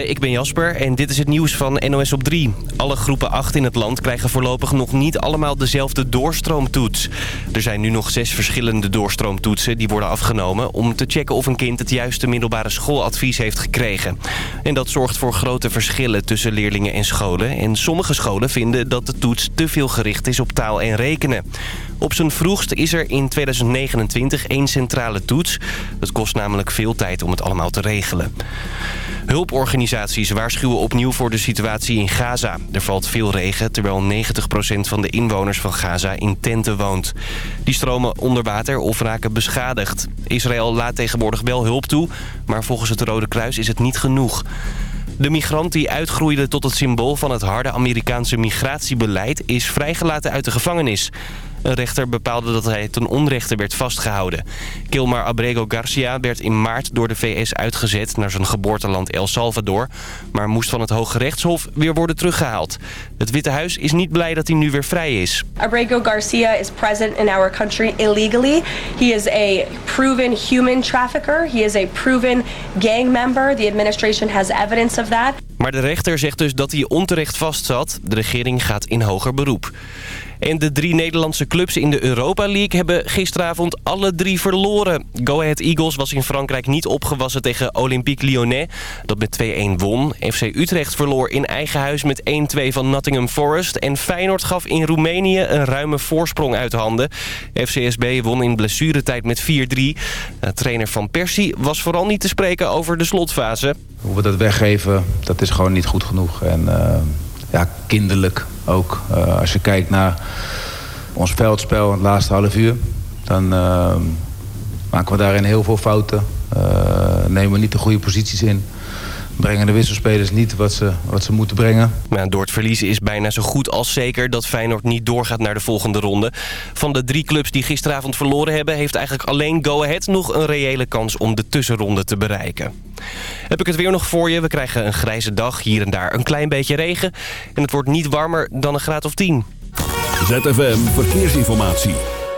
Ik ben Jasper en dit is het nieuws van NOS op 3. Alle groepen 8 in het land krijgen voorlopig nog niet allemaal dezelfde doorstroomtoets. Er zijn nu nog zes verschillende doorstroomtoetsen die worden afgenomen... om te checken of een kind het juiste middelbare schooladvies heeft gekregen. En dat zorgt voor grote verschillen tussen leerlingen en scholen. En sommige scholen vinden dat de toets te veel gericht is op taal en rekenen. Op zijn vroegst is er in 2029 één centrale toets. Het kost namelijk veel tijd om het allemaal te regelen. Hulporganisaties waarschuwen opnieuw voor de situatie in Gaza. Er valt veel regen, terwijl 90% van de inwoners van Gaza in tenten woont. Die stromen onder water of raken beschadigd. Israël laat tegenwoordig wel hulp toe, maar volgens het Rode Kruis is het niet genoeg. De migrant die uitgroeide tot het symbool van het harde Amerikaanse migratiebeleid... is vrijgelaten uit de gevangenis. Een rechter bepaalde dat hij ten onrechte werd vastgehouden. Kilmar Abrego Garcia werd in maart door de VS uitgezet naar zijn geboorteland El Salvador... maar moest van het Hoge Rechtshof weer worden teruggehaald. Het Witte Huis is niet blij dat hij nu weer vrij is. Abrego Garcia is present in our country illegally. He is a proven human trafficker. He is a proven gang member. The administration has evidence of that. Maar de rechter zegt dus dat hij onterecht vastzat. De regering gaat in hoger beroep. En de drie Nederlandse clubs in de Europa League hebben gisteravond alle drie verloren. Go Ahead Eagles was in Frankrijk niet opgewassen tegen Olympique Lyonnais. Dat met 2-1 won. FC Utrecht verloor in eigen huis met 1-2 van Nottingham Forest. En Feyenoord gaf in Roemenië een ruime voorsprong uit handen. FCSB won in blessuretijd met 4-3. Trainer Van Persie was vooral niet te spreken over de slotfase. Hoe we dat weggeven, dat is gewoon niet goed genoeg. En uh, ja, kinderlijk ook. Uh, als je kijkt naar ons veldspel in het laatste half uur... dan uh, maken we daarin heel veel fouten. nemen we niet de goede posities in brengen de wisselspelers niet wat ze, wat ze moeten brengen. Ja, door het verliezen is bijna zo goed als zeker dat Feyenoord niet doorgaat naar de volgende ronde. Van de drie clubs die gisteravond verloren hebben... heeft eigenlijk alleen Go Ahead nog een reële kans om de tussenronde te bereiken. Heb ik het weer nog voor je. We krijgen een grijze dag, hier en daar een klein beetje regen. En het wordt niet warmer dan een graad of 10. ZFM Verkeersinformatie.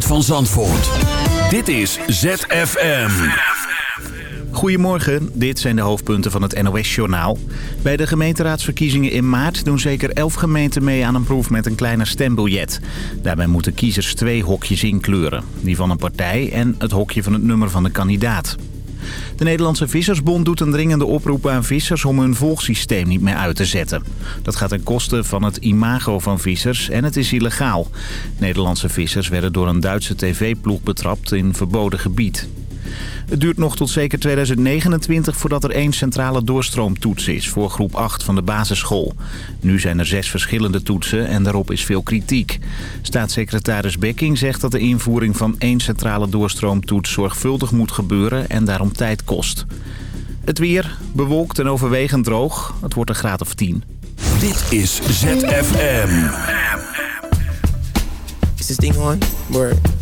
Van Zandvoort. Dit is ZFM. Goedemorgen, dit zijn de hoofdpunten van het NOS-journaal. Bij de gemeenteraadsverkiezingen in maart doen zeker elf gemeenten mee aan een proef met een kleiner stembiljet. Daarbij moeten kiezers twee hokjes inkleuren. Die van een partij en het hokje van het nummer van de kandidaat. De Nederlandse Vissersbond doet een dringende oproep aan vissers om hun volgsysteem niet meer uit te zetten. Dat gaat ten koste van het imago van vissers en het is illegaal. Nederlandse vissers werden door een Duitse tv-ploeg betrapt in verboden gebied. Het duurt nog tot zeker 2029 voordat er één centrale doorstroomtoets is voor groep 8 van de basisschool. Nu zijn er zes verschillende toetsen en daarop is veel kritiek. Staatssecretaris Bekking zegt dat de invoering van één centrale doorstroomtoets zorgvuldig moet gebeuren en daarom tijd kost. Het weer, bewolkt en overwegend droog. Het wordt een graad of 10. Dit is ZFM. Is this thing on? Word.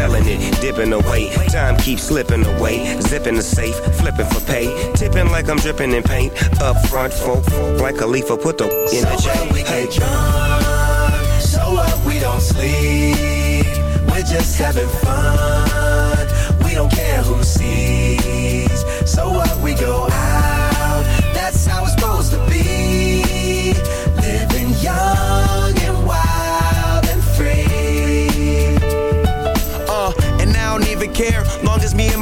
selling it, dipping away. Time keeps slipping away. Zipping the safe, flipping for pay. Tipping like I'm dripping in paint. Up front, folk, like a leaf, put the in the chain. we Hey. get drunk, so what we don't sleep. We're just having fun. We don't care who sees. So what we go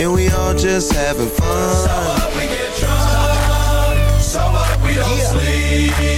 and we all just having fun. So what we get drunk. So what we don't yeah. sleep.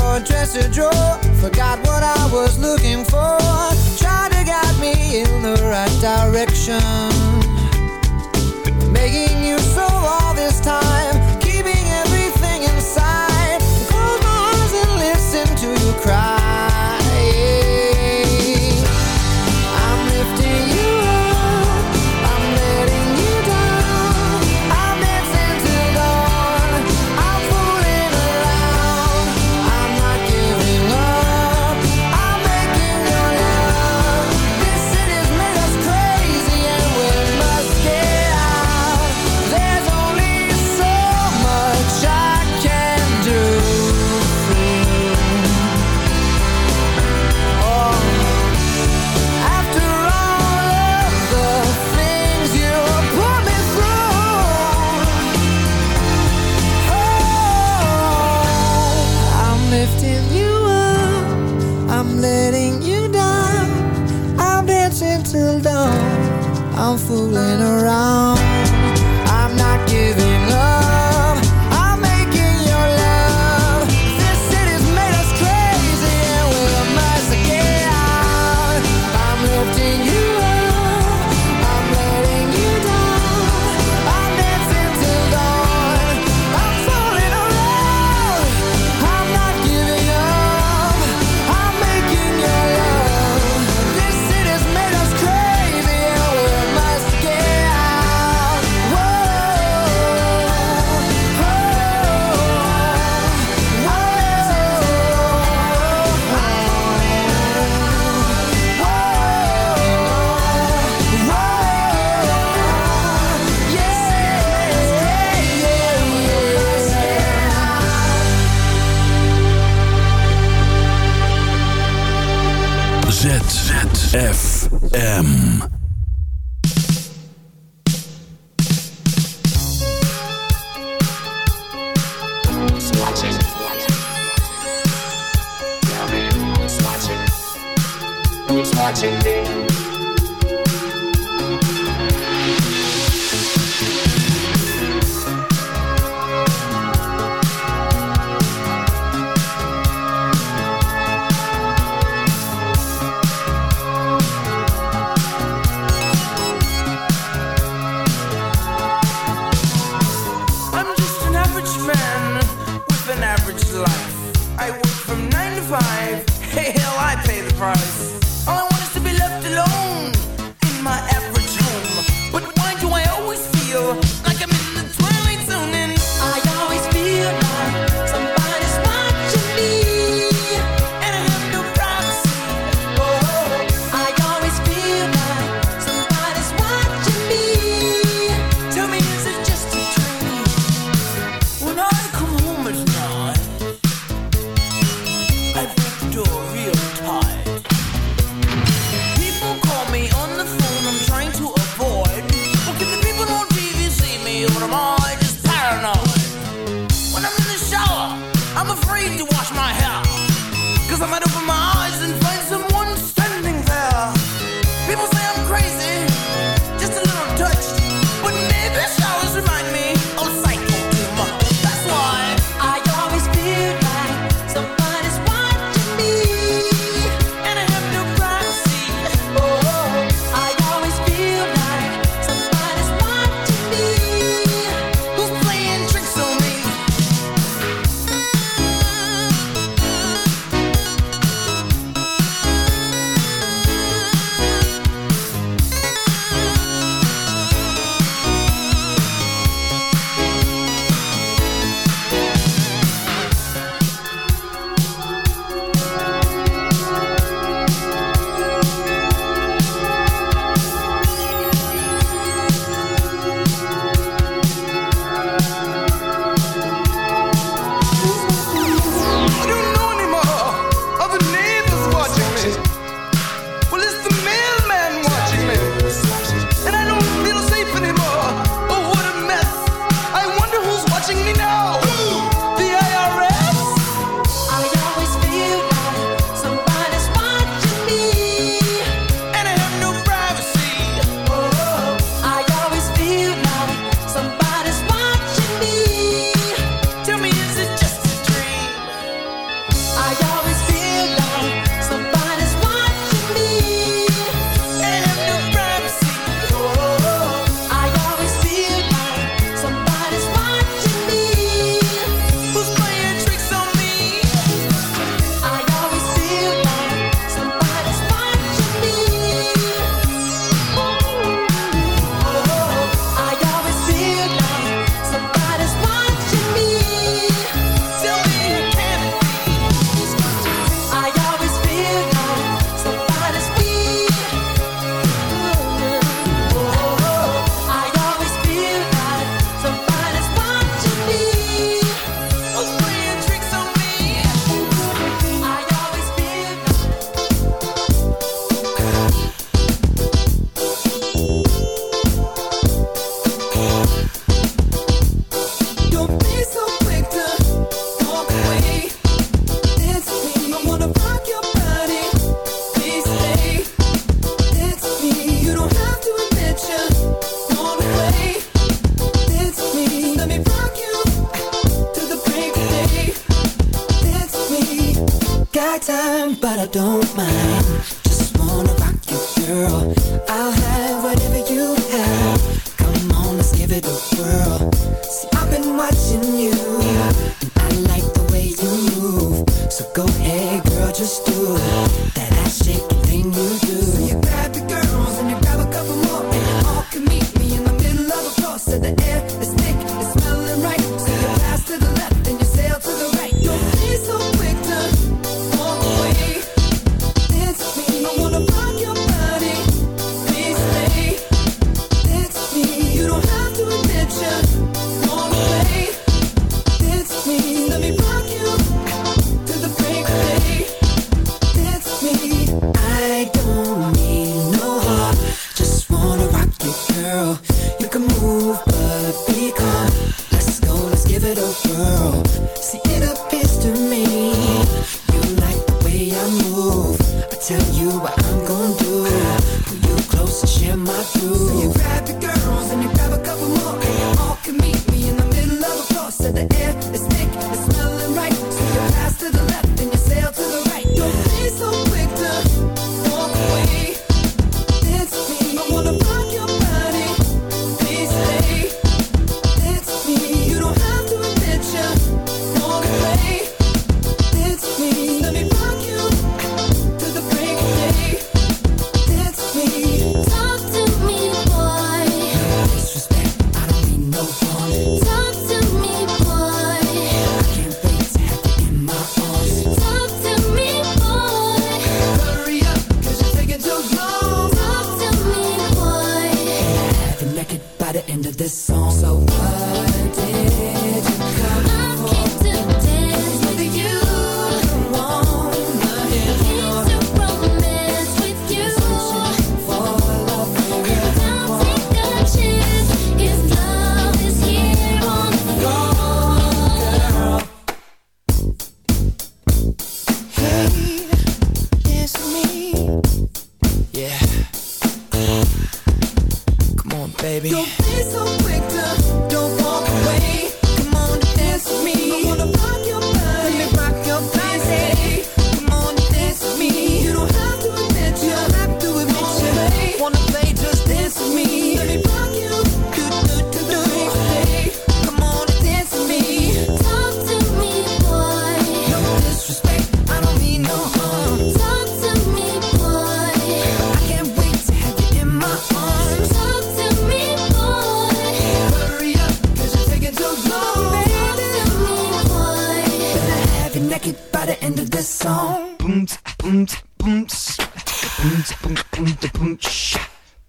your dresser drawer. Forgot what I was looking for. Tried to guide me in the right direction. Making you so all this time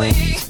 away.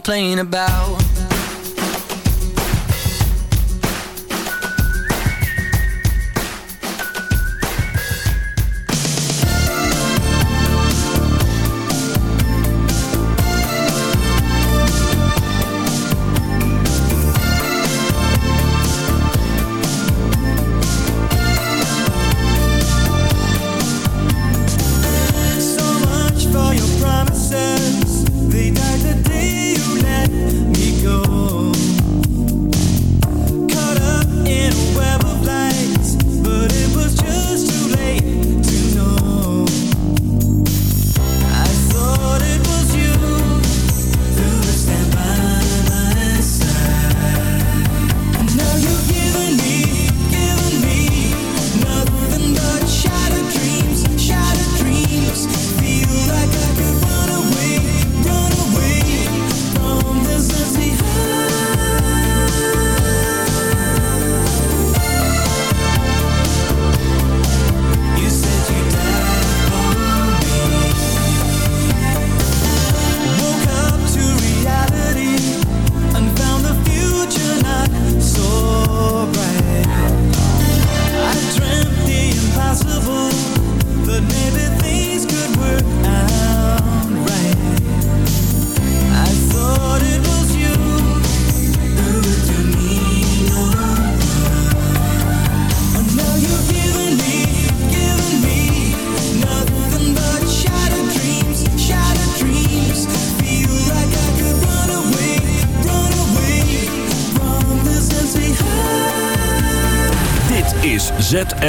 Complain about.